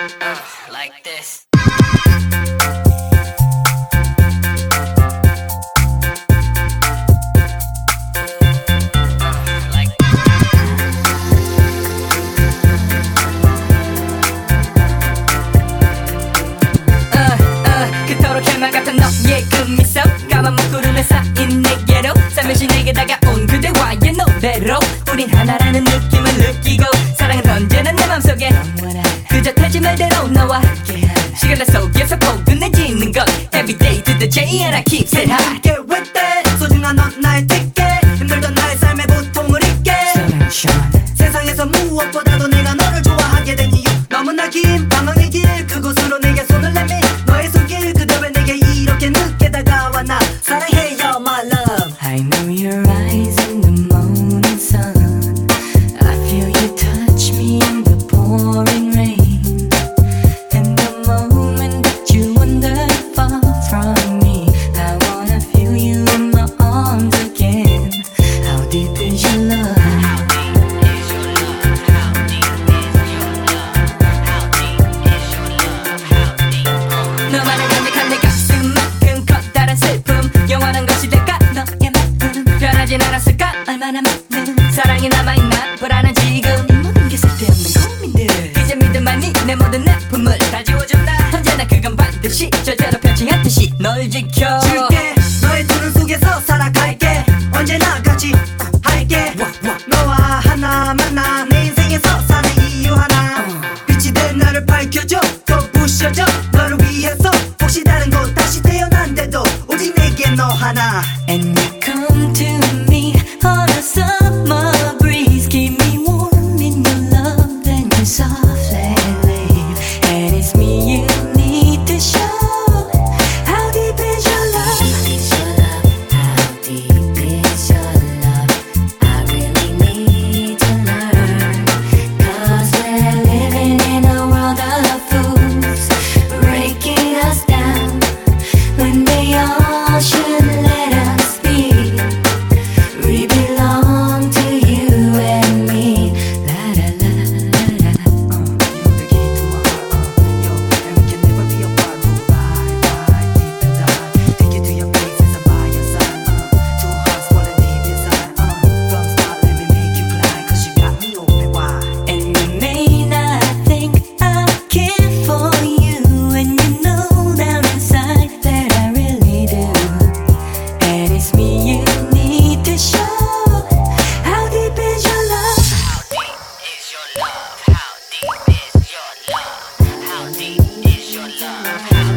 Like this. Uh, like 어, 그토록 해마 같은 너의 그 미소 까만 먹구름에 쌓인 내게로 살며시 내게 다가온 그대와의 노래로 우린 하나라는 느낌을 느끼고 사랑은 언제나 내 맘속에 그저 타지 말대로 너와 시간 속에서 포근해지는 것 Every day to the J and I keep it high Get with that 소중한 넌 나의 ticket 얼마나 많은 사랑이 남아있나? 불안한 지금. 이 모든 게 쓸데없는 고민들. 이제 믿음만이 내 모든 아픔을 다 지워준다. 언제나 그건 반드시 절대로 편치 않듯이 널 지켜. 줄게. 너의 두른 속에서 살아갈게. 언제나 같이 할게. 너와 하나 만나. 내 인생에서 사는 이유 하나. 빛이 된 나를 밝혀줘. 더 부셔줘. 너를 위해서 혹시 다른 곳 다시 태어난데도 오직 내게 너 하나. And you come to the sun. time.